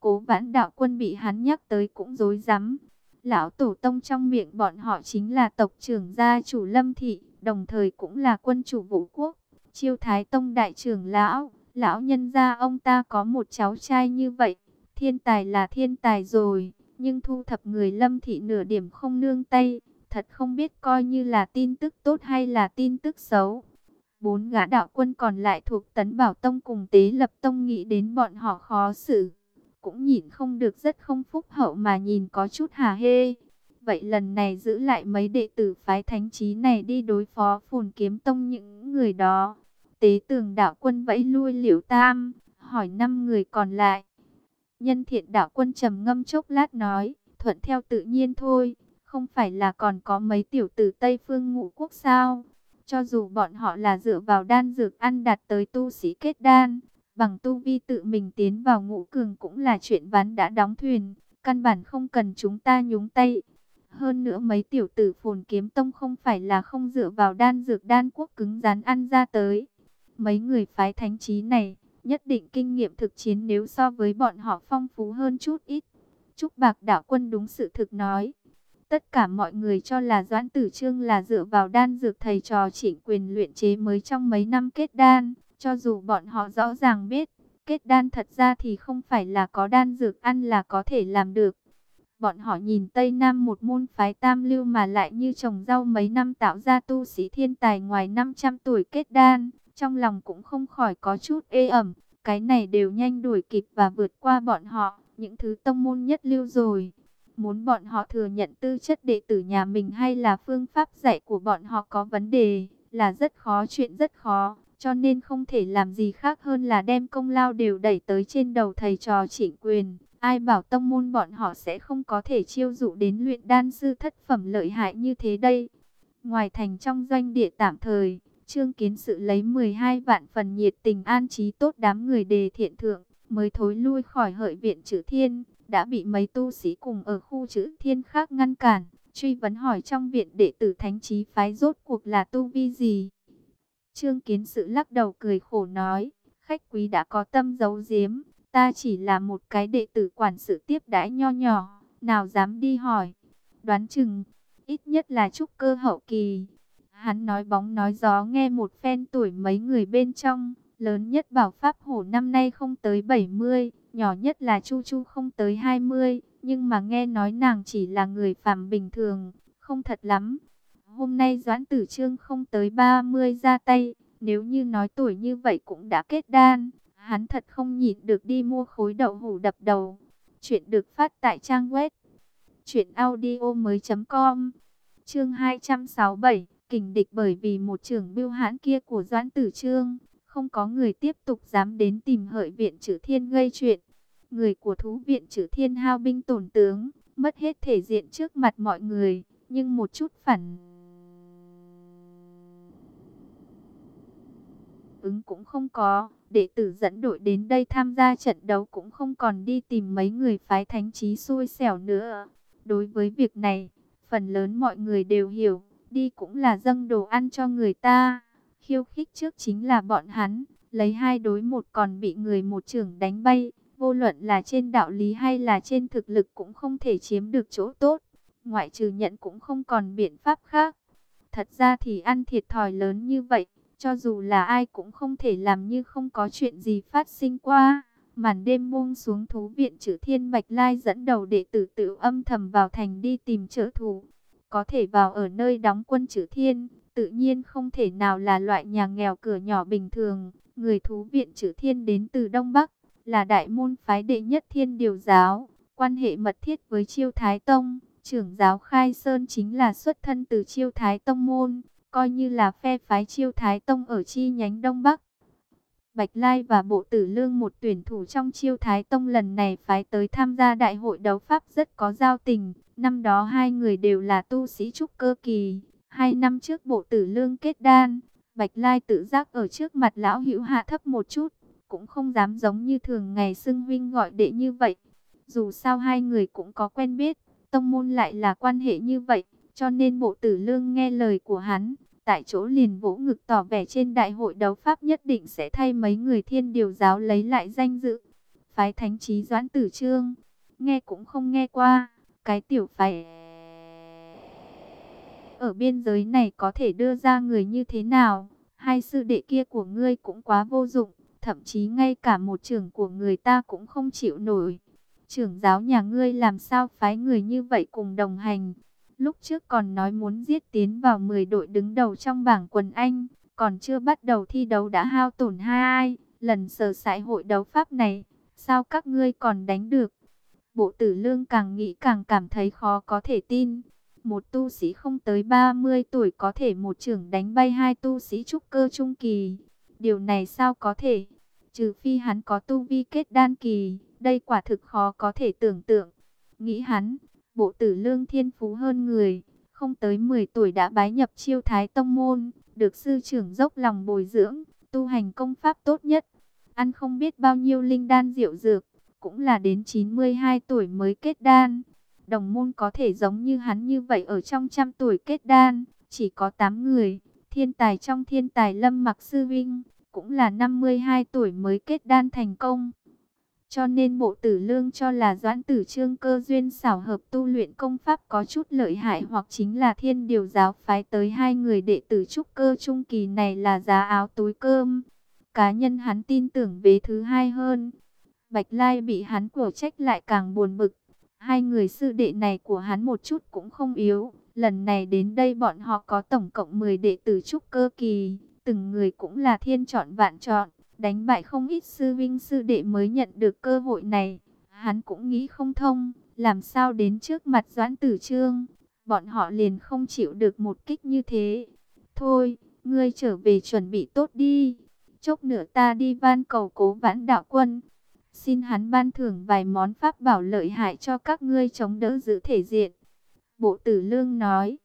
Cố vãn đạo quân bị hắn nhắc tới cũng dối rắm Lão tổ tông trong miệng bọn họ chính là tộc trưởng gia chủ lâm thị, đồng thời cũng là quân chủ vũ quốc, chiêu thái tông đại trưởng lão. Lão nhân gia ông ta có một cháu trai như vậy, thiên tài là thiên tài rồi, nhưng thu thập người lâm thị nửa điểm không nương tay, thật không biết coi như là tin tức tốt hay là tin tức xấu. Bốn gã đạo quân còn lại thuộc tấn bảo tông cùng tế lập tông nghĩ đến bọn họ khó xử cũng nhìn không được rất không phúc hậu mà nhìn có chút hà hê. Vậy lần này giữ lại mấy đệ tử phái thánh trí này đi đối phó phồn kiếm tông những người đó. Tế tường đạo quân vẫy lui liễu tam, hỏi năm người còn lại. Nhân thiện đạo quân trầm ngâm chốc lát nói, thuận theo tự nhiên thôi, không phải là còn có mấy tiểu tử Tây Phương ngũ quốc sao. Cho dù bọn họ là dựa vào đan dược ăn đạt tới tu sĩ kết đan, bằng tu vi tự mình tiến vào ngũ cường cũng là chuyện ván đã đóng thuyền, căn bản không cần chúng ta nhúng tay. Hơn nữa mấy tiểu tử phồn kiếm tông không phải là không dựa vào đan dược đan quốc cứng rắn ăn ra tới. Mấy người phái thánh trí này, nhất định kinh nghiệm thực chiến nếu so với bọn họ phong phú hơn chút ít. Trúc Bạc Đạo Quân đúng sự thực nói. Tất cả mọi người cho là Doãn Tử Trương là dựa vào đan dược thầy trò chỉnh quyền luyện chế mới trong mấy năm kết đan. Cho dù bọn họ rõ ràng biết, kết đan thật ra thì không phải là có đan dược ăn là có thể làm được. Bọn họ nhìn Tây Nam một môn phái tam lưu mà lại như trồng rau mấy năm tạo ra tu sĩ thiên tài ngoài 500 tuổi kết đan, trong lòng cũng không khỏi có chút ê ẩm, cái này đều nhanh đuổi kịp và vượt qua bọn họ, những thứ tông môn nhất lưu rồi. Muốn bọn họ thừa nhận tư chất đệ tử nhà mình hay là phương pháp dạy của bọn họ có vấn đề, là rất khó chuyện rất khó. Cho nên không thể làm gì khác hơn là đem công lao đều đẩy tới trên đầu thầy trò chỉnh quyền. Ai bảo tông môn bọn họ sẽ không có thể chiêu dụ đến luyện đan sư thất phẩm lợi hại như thế đây. Ngoài thành trong doanh địa tạm thời, Trương Kiến Sự lấy 12 vạn phần nhiệt tình an trí tốt đám người đề thiện thượng, mới thối lui khỏi hợi viện chữ thiên, đã bị mấy tu sĩ cùng ở khu chữ thiên khác ngăn cản, truy vấn hỏi trong viện đệ tử thánh trí phái rốt cuộc là tu vi gì. Trương Kiến Sự lắc đầu cười khổ nói, khách quý đã có tâm giấu giếm, ta chỉ là một cái đệ tử quản sự tiếp đãi nho nhỏ, nào dám đi hỏi. Đoán chừng, ít nhất là trúc cơ hậu kỳ. Hắn nói bóng nói gió nghe một phen tuổi mấy người bên trong, lớn nhất bảo Pháp Hổ năm nay không tới 70, nhỏ nhất là Chu Chu không tới 20, nhưng mà nghe nói nàng chỉ là người phàm bình thường, không thật lắm. Hôm nay Doãn Tử Trương không tới 30 ra tay, nếu như nói tuổi như vậy cũng đã kết đan, hắn thật không nhịn được đi mua khối đậu hủ đập đầu. Chuyện được phát tại trang web truyệnaudiomoi.com. Chương 267, kình địch bởi vì một trưởng bưu hãn kia của Doãn Tử Trương, không có người tiếp tục dám đến tìm Hợi viện Trử Thiên gây chuyện. Người của thú viện chữ Thiên hao binh tổn tướng, mất hết thể diện trước mặt mọi người, nhưng một chút phản ứng cũng không có. Đệ tử dẫn đội đến đây tham gia trận đấu cũng không còn đi tìm mấy người phái thánh trí xui xẻo nữa. Đối với việc này, phần lớn mọi người đều hiểu, đi cũng là dâng đồ ăn cho người ta. Khiêu khích trước chính là bọn hắn, lấy hai đối một còn bị người một trưởng đánh bay. Vô luận là trên đạo lý hay là trên thực lực cũng không thể chiếm được chỗ tốt. Ngoại trừ nhận cũng không còn biện pháp khác. Thật ra thì ăn thiệt thòi lớn như vậy, cho dù là ai cũng không thể làm như không có chuyện gì phát sinh qua. Màn đêm buông xuống thú viện chữ thiên bạch lai dẫn đầu đệ tử tự âm thầm vào thành đi tìm trợ thủ. Có thể vào ở nơi đóng quân chữ thiên, tự nhiên không thể nào là loại nhà nghèo cửa nhỏ bình thường. Người thú viện chữ thiên đến từ Đông Bắc, là đại môn phái đệ nhất thiên điều giáo, quan hệ mật thiết với chiêu thái tông. Trưởng giáo Khai Sơn chính là xuất thân từ chiêu thái tông môn, coi như là phe phái chiêu thái tông ở chi nhánh Đông Bắc. Bạch Lai và Bộ Tử Lương một tuyển thủ trong chiêu thái tông lần này phái tới tham gia đại hội đấu pháp rất có giao tình. Năm đó hai người đều là tu sĩ trúc cơ kỳ. Hai năm trước bộ tử lương kết đan, Bạch Lai tự giác ở trước mặt lão hữu hạ thấp một chút, cũng không dám giống như thường ngày xưng huynh gọi đệ như vậy. Dù sao hai người cũng có quen biết, tông môn lại là quan hệ như vậy, cho nên bộ tử lương nghe lời của hắn, tại chỗ liền vỗ ngực tỏ vẻ trên đại hội đấu pháp nhất định sẽ thay mấy người thiên điều giáo lấy lại danh dự. Phái thánh trí doãn tử trương, nghe cũng không nghe qua, cái tiểu phái ở biên giới này có thể đưa ra người như thế nào? Hai sư đệ kia của ngươi cũng quá vô dụng, thậm chí ngay cả một trưởng của người ta cũng không chịu nổi. Trưởng giáo nhà ngươi làm sao phái người như vậy cùng đồng hành? Lúc trước còn nói muốn giết tiến vào 10 đội đứng đầu trong bảng quần Anh, còn chưa bắt đầu thi đấu đã hao tổn hai lần sở sải hội đấu pháp này, sao các ngươi còn đánh được? Bộ tử lương càng nghĩ càng cảm thấy khó có thể tin. Một tu sĩ không tới 30 tuổi có thể một trưởng đánh bay hai tu sĩ trúc cơ trung kỳ. Điều này sao có thể? Trừ phi hắn có tu vi kết đan kỳ, đây quả thực khó có thể tưởng tượng. Nghĩ hắn, bộ tử lương thiên phú hơn người, không tới 10 tuổi đã bái nhập chiêu thái tông môn, được sư trưởng dốc lòng bồi dưỡng, tu hành công pháp tốt nhất. Ăn không biết bao nhiêu linh đan diệu dược, cũng là đến 92 tuổi mới kết đan. Đồng môn có thể giống như hắn như vậy ở trong trăm tuổi kết đan, chỉ có 8 người. Thiên tài trong thiên tài lâm mặc sư vinh, cũng là 52 tuổi mới kết đan thành công. Cho nên bộ tử lương cho là doãn tử trương cơ duyên xảo hợp tu luyện công pháp có chút lợi hại hoặc chính là thiên điều giáo phái tới hai người đệ tử trúc cơ trung kỳ này là giá áo túi cơm. Cá nhân hắn tin tưởng về thứ hai hơn. Bạch Lai bị hắn cổ trách lại càng buồn bực. Hai người sư đệ này của hắn một chút cũng không yếu. Lần này đến đây bọn họ có tổng cộng 10 đệ tử trúc cơ kỳ. Từng người cũng là thiên chọn vạn chọn. Đánh bại không ít sư vinh sư đệ mới nhận được cơ hội này. Hắn cũng nghĩ không thông. Làm sao đến trước mặt doãn tử trương. Bọn họ liền không chịu được một kích như thế. Thôi, ngươi trở về chuẩn bị tốt đi. Chốc nữa ta đi van cầu cố vãn đạo quân Xin hắn ban thưởng vài món pháp bảo lợi hại cho các ngươi chống đỡ giữ thể diện. Bộ tử lương nói.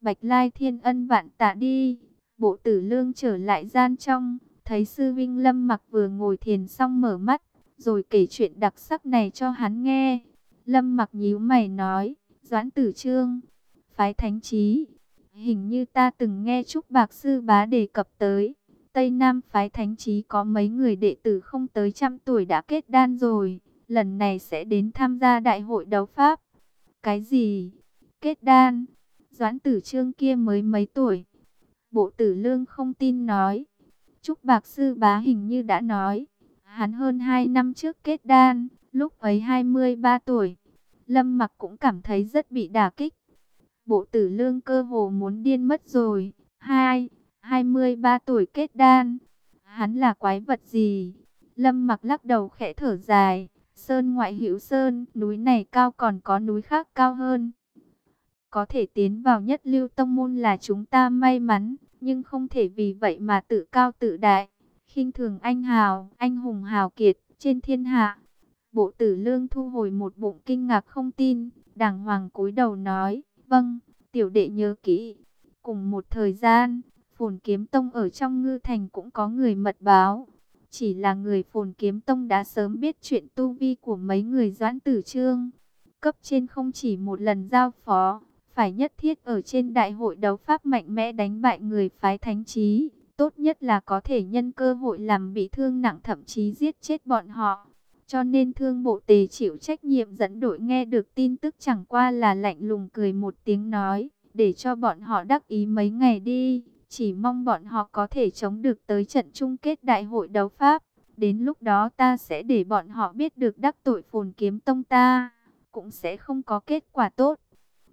Bạch Lai Thiên Ân vạn tạ đi. Bộ tử lương trở lại gian trong. Thấy sư Vinh Lâm mặc vừa ngồi thiền xong mở mắt. Rồi kể chuyện đặc sắc này cho hắn nghe. Lâm mặc nhíu mày nói. Doãn tử trương. Phái thánh trí. Hình như ta từng nghe Trúc Bạc Sư Bá đề cập tới. Tây Nam phái thánh trí có mấy người đệ tử không tới trăm tuổi đã kết đan rồi. Lần này sẽ đến tham gia đại hội đấu pháp. Cái gì? Kết đan? Doãn tử trương kia mới mấy tuổi. Bộ tử lương không tin nói. Trúc Bạc Sư Bá hình như đã nói. Hắn hơn 2 năm trước kết đan, lúc ấy 23 tuổi. Lâm mặc cũng cảm thấy rất bị đả kích. Bộ tử lương cơ hồ muốn điên mất rồi. Hai, 23 tuổi kết đan. Hắn là quái vật gì? Lâm mặc lắc đầu khẽ thở dài. Sơn ngoại hữu sơn, núi này cao còn có núi khác cao hơn. Có thể tiến vào nhất lưu tông môn là chúng ta may mắn, nhưng không thể vì vậy mà tự cao tự đại. khinh thường anh hào, anh hùng hào kiệt, trên thiên hạ. Bộ tử lương thu hồi một bụng kinh ngạc không tin, đàng hoàng cúi đầu nói, vâng, tiểu đệ nhớ kỹ. Cùng một thời gian, Phồn Kiếm Tông ở trong ngư thành cũng có người mật báo. Chỉ là người Phồn Kiếm Tông đã sớm biết chuyện tu vi của mấy người doãn tử trương. Cấp trên không chỉ một lần giao phó, phải nhất thiết ở trên đại hội đấu pháp mạnh mẽ đánh bại người phái thánh trí. Tốt nhất là có thể nhân cơ hội làm bị thương nặng thậm chí giết chết bọn họ. Cho nên thương bộ tề chịu trách nhiệm dẫn đội nghe được tin tức chẳng qua là lạnh lùng cười một tiếng nói, để cho bọn họ đắc ý mấy ngày đi. Chỉ mong bọn họ có thể chống được tới trận chung kết đại hội đấu Pháp. Đến lúc đó ta sẽ để bọn họ biết được đắc tội phồn kiếm tông ta. Cũng sẽ không có kết quả tốt.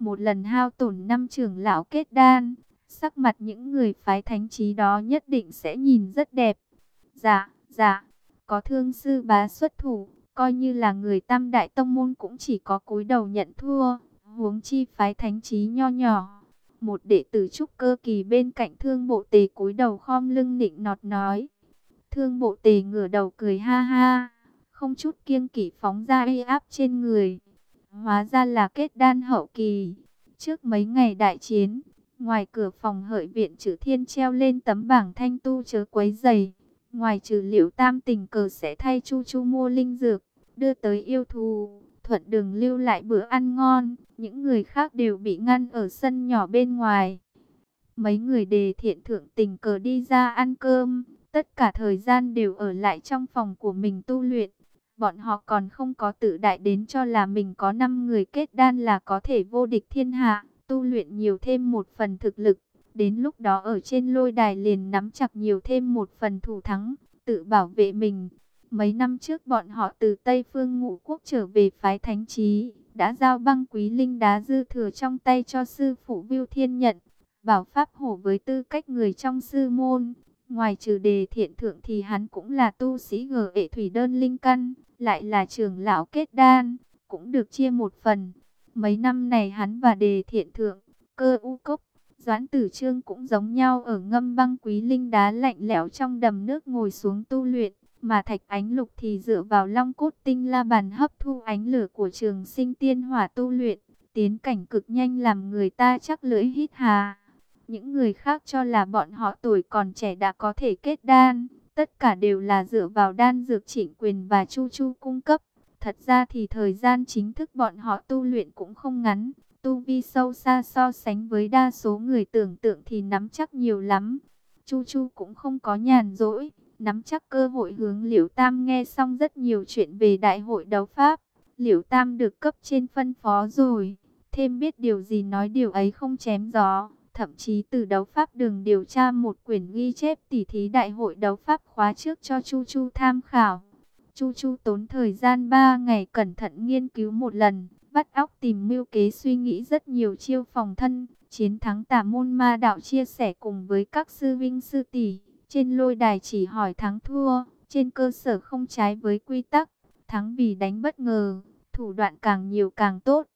Một lần hao tổn năm trưởng lão kết đan. Sắc mặt những người phái thánh trí đó nhất định sẽ nhìn rất đẹp. Dạ, dạ. Có thương sư bá xuất thủ. Coi như là người tam đại tông môn cũng chỉ có cúi đầu nhận thua. Huống chi phái thánh trí nho nhỏ một đệ tử trúc cơ kỳ bên cạnh thương bộ tề cúi đầu khom lưng nịnh nọt nói. Thương bộ tề ngửa đầu cười ha ha, không chút kiêng kỵ phóng ra uy áp trên người. Hóa ra là kết đan hậu kỳ. Trước mấy ngày đại chiến, Ngoài cửa phòng hợi viện trừ thiên treo lên tấm bảng thanh tu chớ quấy dày Ngoài trừ liệu tam tình cờ sẽ thay chu chu mua linh dược, đưa tới yêu thù, thuận đường lưu lại bữa ăn ngon. Những người khác đều bị ngăn ở sân nhỏ bên ngoài. Mấy người đề thiện thượng tình cờ đi ra ăn cơm, tất cả thời gian đều ở lại trong phòng của mình tu luyện. Bọn họ còn không có tự đại đến cho là mình có 5 người kết đan là có thể vô địch thiên hạ, tu luyện nhiều thêm một phần thực lực. Đến lúc đó ở trên lôi đài liền nắm chặt nhiều thêm một phần thủ thắng, tự bảo vệ mình. Mấy năm trước bọn họ từ Tây Phương Ngũ Quốc trở về phái Thánh Trí, đã giao băng quý linh đá dư thừa trong tay cho sư phụ Viu Thiên nhận. Bảo Pháp Hổ với tư cách người trong sư môn, ngoài trừ đề thiện thượng thì hắn cũng là tu sĩ gờ ệ thủy đơn linh căn, lại là trường lão kết đan, cũng được chia một phần. Mấy năm này hắn và đề thiện thượng, cơ u cốc, doãn tử trương cũng giống nhau ở ngâm băng quý linh đá lạnh lẽo trong đầm nước ngồi xuống tu luyện. Mà thạch ánh lục thì dựa vào long cốt tinh la bàn hấp thu ánh lửa của trường sinh tiên hỏa tu luyện, tiến cảnh cực nhanh làm người ta chắc lưỡi hít hà. Những người khác cho là bọn họ tuổi còn trẻ đã có thể kết đan, tất cả đều là dựa vào đan dược trịnh quyền và chu chu cung cấp. Thật ra thì thời gian chính thức bọn họ tu luyện cũng không ngắn, tu vi sâu xa so sánh với đa số người tưởng tượng thì nắm chắc nhiều lắm. Chu Chu cũng không có nhàn rỗi, nắm chắc cơ hội hướng Liễu Tam nghe xong rất nhiều chuyện về đại hội đấu pháp. Liễu Tam được cấp trên phân phó rồi, thêm biết điều gì nói điều ấy không chém gió. Thậm chí từ đấu pháp đường điều tra một quyển ghi chép tỉ thí đại hội đấu pháp khóa trước cho Chu Chu tham khảo. Chu Chu tốn thời gian 3 ngày cẩn thận nghiên cứu một lần, bắt óc tìm mưu kế suy nghĩ rất nhiều chiêu phòng thân, chiến thắng tà môn ma đạo chia sẻ cùng với các sư vinh sư tỷ. Trên lôi đài chỉ hỏi thắng thua, trên cơ sở không trái với quy tắc, thắng vì đánh bất ngờ, thủ đoạn càng nhiều càng tốt.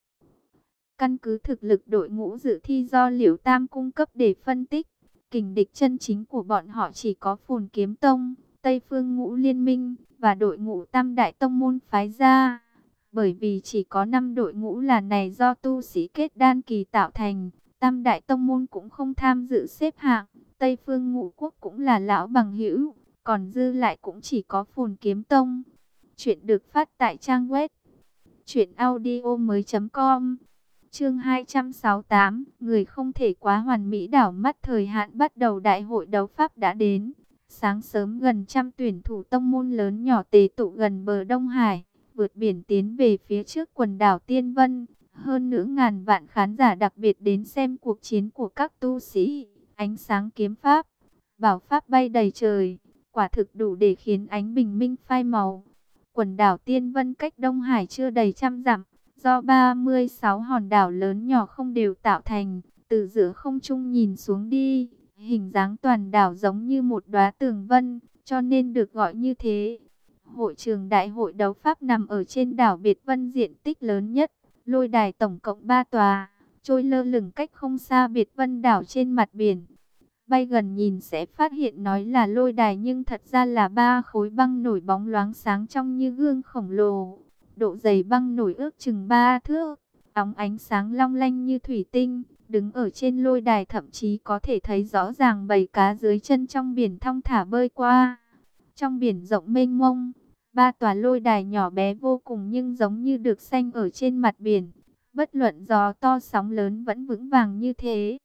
Căn cứ thực lực đội ngũ dự thi do Liễu Tam cung cấp để phân tích, kình địch chân chính của bọn họ chỉ có phùn Kiếm Tông, Tây Phương Ngũ Liên Minh và đội ngũ Tam Đại Tông môn phái ra. Bởi vì chỉ có 5 đội ngũ là này do tu sĩ kết đan kỳ tạo thành, Tam Đại Tông môn cũng không tham dự xếp hạng, Tây Phương Ngũ Quốc cũng là lão bằng hữu, còn dư lại cũng chỉ có phùn Kiếm Tông. Chuyện được phát tại trang web chuyện audio mới.com Chương 268, người không thể quá hoàn mỹ đảo mắt thời hạn bắt đầu đại hội đấu pháp đã đến. Sáng sớm gần trăm tuyển thủ tông môn lớn nhỏ tề tụ gần bờ Đông Hải, vượt biển tiến về phía trước quần đảo Tiên Vân. Hơn nữa ngàn vạn khán giả đặc biệt đến xem cuộc chiến của các tu sĩ, ánh sáng kiếm pháp, bảo pháp bay đầy trời, quả thực đủ để khiến ánh bình minh phai màu. Quần đảo Tiên Vân cách Đông Hải chưa đầy trăm dặm, do 36 hòn đảo lớn nhỏ không đều tạo thành, từ giữa không trung nhìn xuống đi, hình dáng toàn đảo giống như một đóa tường vân, cho nên được gọi như thế. Hội trường đại hội đấu pháp nằm ở trên đảo Biệt Vân diện tích lớn nhất, lôi đài tổng cộng 3 tòa, trôi lơ lửng cách không xa Biệt Vân đảo trên mặt biển. Bay gần nhìn sẽ phát hiện nói là lôi đài nhưng thật ra là ba khối băng nổi bóng loáng sáng trong như gương khổng lồ độ dày băng nổi ước chừng ba thước, óng ánh sáng long lanh như thủy tinh, đứng ở trên lôi đài thậm chí có thể thấy rõ ràng bầy cá dưới chân trong biển thong thả bơi qua. Trong biển rộng mênh mông, ba tòa lôi đài nhỏ bé vô cùng nhưng giống như được xanh ở trên mặt biển, bất luận gió to sóng lớn vẫn vững vàng như thế.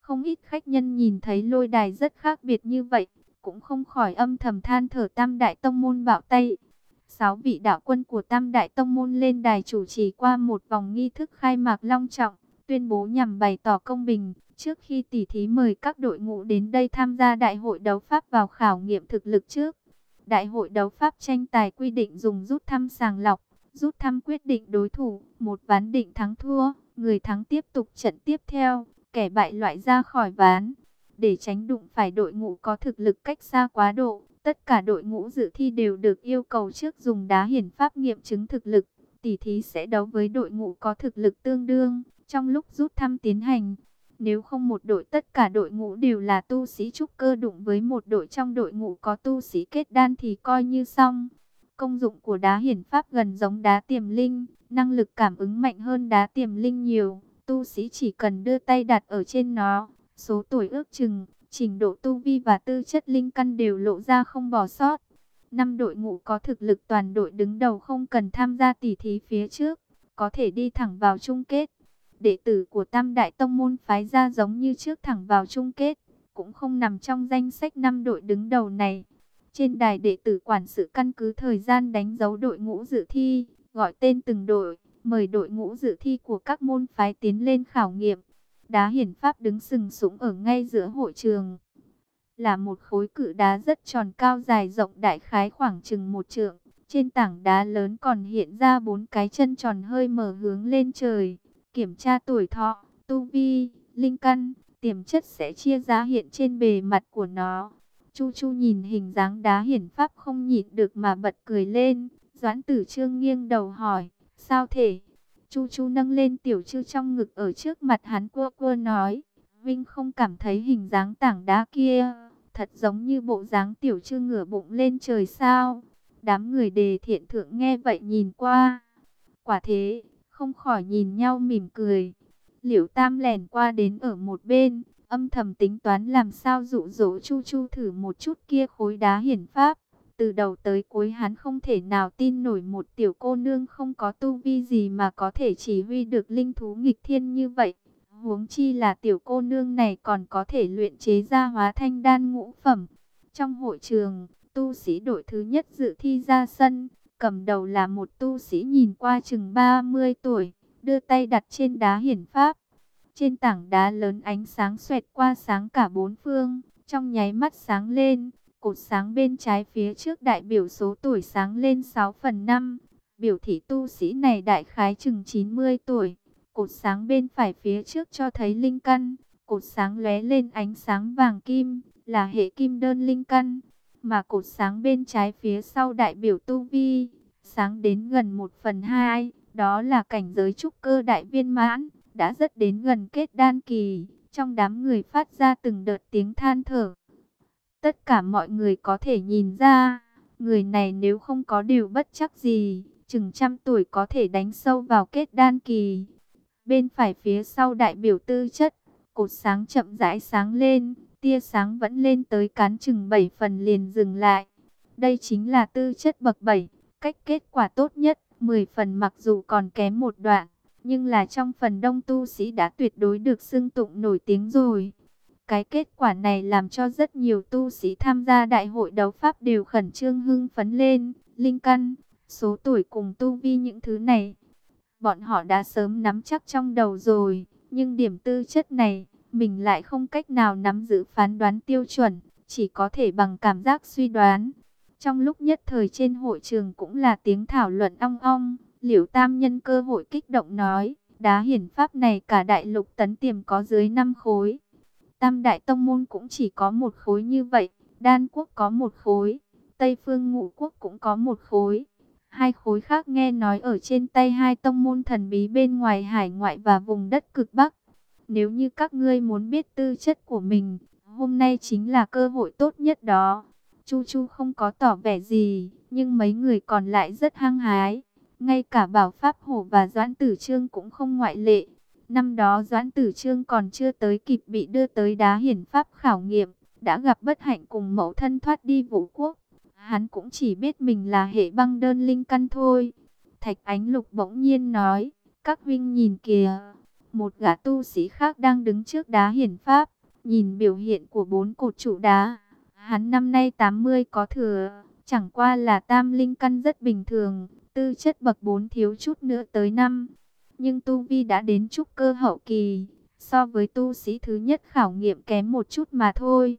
Không ít khách nhân nhìn thấy lôi đài rất khác biệt như vậy, cũng không khỏi âm thầm than thở tam đại tông môn bạo tay. Sáu vị đạo quân của Tam Đại Tông Môn lên đài chủ trì qua một vòng nghi thức khai mạc long trọng, tuyên bố nhằm bày tỏ công bình. Trước khi tỉ thí mời các đội ngũ đến đây tham gia đại hội đấu pháp vào khảo nghiệm thực lực trước. Đại hội đấu pháp tranh tài quy định dùng rút thăm sàng lọc, rút thăm quyết định đối thủ, một ván định thắng thua, người thắng tiếp tục trận tiếp theo, kẻ bại loại ra khỏi ván. Để tránh đụng phải đội ngũ có thực lực cách xa quá độ, Tất cả đội ngũ dự thi đều được yêu cầu trước dùng đá hiển pháp nghiệm chứng thực lực. Tỷ thí sẽ đấu với đội ngũ có thực lực tương đương trong lúc rút thăm tiến hành. Nếu không một đội tất cả đội ngũ đều là tu sĩ trúc cơ đụng với một đội trong đội ngũ có tu sĩ kết đan thì coi như xong. Công dụng của đá hiển pháp gần giống đá tiềm linh, năng lực cảm ứng mạnh hơn đá tiềm linh nhiều. tu sĩ chỉ cần đưa tay đặt ở trên nó, số tuổi ước chừng, trình độ tu vi và tư chất linh căn đều lộ ra không bỏ sót. Năm đội ngũ có thực lực toàn đội đứng đầu không cần tham gia tỉ thí phía trước, có thể đi thẳng vào chung kết. Đệ tử của Tam Đại Tông Môn phái ra giống như trước thẳng vào chung kết, cũng không nằm trong danh sách năm đội đứng đầu này. Trên đài đệ tử quản sự căn cứ thời gian đánh dấu đội ngũ dự thi, gọi tên từng đội, mời đội ngũ dự thi của các môn phái tiến lên khảo nghiệm. Đá hiển pháp đứng sừng sững ở ngay giữa hội trường. Là một khối cự đá rất tròn cao dài rộng đại khái khoảng chừng một trượng. Trên tảng đá lớn còn hiện ra bốn cái chân tròn hơi mở hướng lên trời. Kiểm tra tuổi thọ, tu vi, linh căn, tiềm chất sẽ chia ra hiện trên bề mặt của nó. Chu Chu nhìn hình dáng đá hiển pháp không nhịn được mà bật cười lên. Doãn tử trương nghiêng đầu hỏi, sao thể? Chu Chu nâng lên tiểu chư trong ngực ở trước mặt hắn cua cua nói. Vinh không cảm thấy hình dáng tảng đá kia, thật giống như bộ dáng tiểu chư ngửa bụng lên trời sao. Đám người đề thiện thượng nghe vậy nhìn qua. Quả thế, không khỏi nhìn nhau mỉm cười. Liễu Tam lèn qua đến ở một bên, âm thầm tính toán làm sao dụ dỗ Chu Chu thử một chút kia khối đá hiển pháp. Từ đầu tới cuối hắn không thể nào tin nổi một tiểu cô nương không có tu vi gì mà có thể chỉ huy được linh thú nghịch thiên như vậy. Huống chi là tiểu cô nương này còn có thể luyện chế ra hóa thanh đan ngũ phẩm. Trong hội trường, tu sĩ đội thứ nhất dự thi ra sân, cầm đầu là một tu sĩ nhìn qua chừng 30 tuổi, đưa tay đặt trên đá hiển pháp. Trên tảng đá lớn ánh sáng xoẹt qua sáng cả bốn phương, trong nháy mắt sáng lên, cột sáng bên trái phía trước đại biểu số tuổi sáng lên 6 phần 5, biểu thị tu sĩ này đại khái chừng 90 tuổi. Cột sáng bên phải phía trước cho thấy linh căn, cột sáng lóe lên ánh sáng vàng kim, là hệ kim đơn linh căn, mà cột sáng bên trái phía sau đại biểu tu vi, sáng đến gần 1 phần 2, đó là cảnh giới trúc cơ đại viên mãn, đã rất đến gần kết đan kỳ, trong đám người phát ra từng đợt tiếng than thở. Tất cả mọi người có thể nhìn ra, người này nếu không có điều bất chắc gì, chừng trăm tuổi có thể đánh sâu vào kết đan kỳ. Bên phải phía sau đại biểu tư chất, cột sáng chậm rãi sáng lên, tia sáng vẫn lên tới cán chừng 7 phần liền dừng lại. Đây chính là tư chất bậc 7, cách kết quả tốt nhất, 10 phần mặc dù còn kém một đoạn, nhưng là trong phần đông tu sĩ đã tuyệt đối được xưng tụng nổi tiếng rồi. Cái kết quả này làm cho rất nhiều tu sĩ tham gia đại hội đấu pháp đều khẩn trương hưng phấn lên, linh căn, số tuổi cùng tu vi những thứ này. Bọn họ đã sớm nắm chắc trong đầu rồi, nhưng điểm tư chất này, mình lại không cách nào nắm giữ phán đoán tiêu chuẩn, chỉ có thể bằng cảm giác suy đoán. Trong lúc nhất thời trên hội trường cũng là tiếng thảo luận ong ong, liễu tam nhân cơ hội kích động nói, đá hiển pháp này cả đại lục tấn tiềm có dưới 5 khối. Tam đại tông môn cũng chỉ có một khối như vậy, đan quốc có một khối, Tây phương ngũ quốc cũng có một khối. Hai khối khác nghe nói ở trên tay hai tông môn thần bí bên ngoài hải ngoại và vùng đất cực bắc. Nếu như các ngươi muốn biết tư chất của mình, hôm nay chính là cơ hội tốt nhất đó. Chu Chu không có tỏ vẻ gì, nhưng mấy người còn lại rất hăng hái. Ngay cả Bảo Pháp Hổ và Doãn Tử Trương cũng không ngoại lệ. Năm đó Doãn Tử Trương còn chưa tới kịp bị đưa tới đá hiển pháp khảo nghiệm, đã gặp bất hạnh cùng mẫu thân thoát đi vũ quốc. Hắn cũng chỉ biết mình là hệ băng đơn linh căn thôi. Thạch Ánh Lục bỗng nhiên nói, các huynh nhìn kìa, một gã tu sĩ khác đang đứng trước đá hiển pháp, nhìn biểu hiện của bốn cột trụ đá. Hắn năm nay 80 có thừa, chẳng qua là tam linh căn rất bình thường, tư chất bậc 4 thiếu chút nữa tới năm nhưng tu vi đã đến trúc cơ hậu kỳ, so với tu sĩ thứ nhất khảo nghiệm kém một chút mà thôi.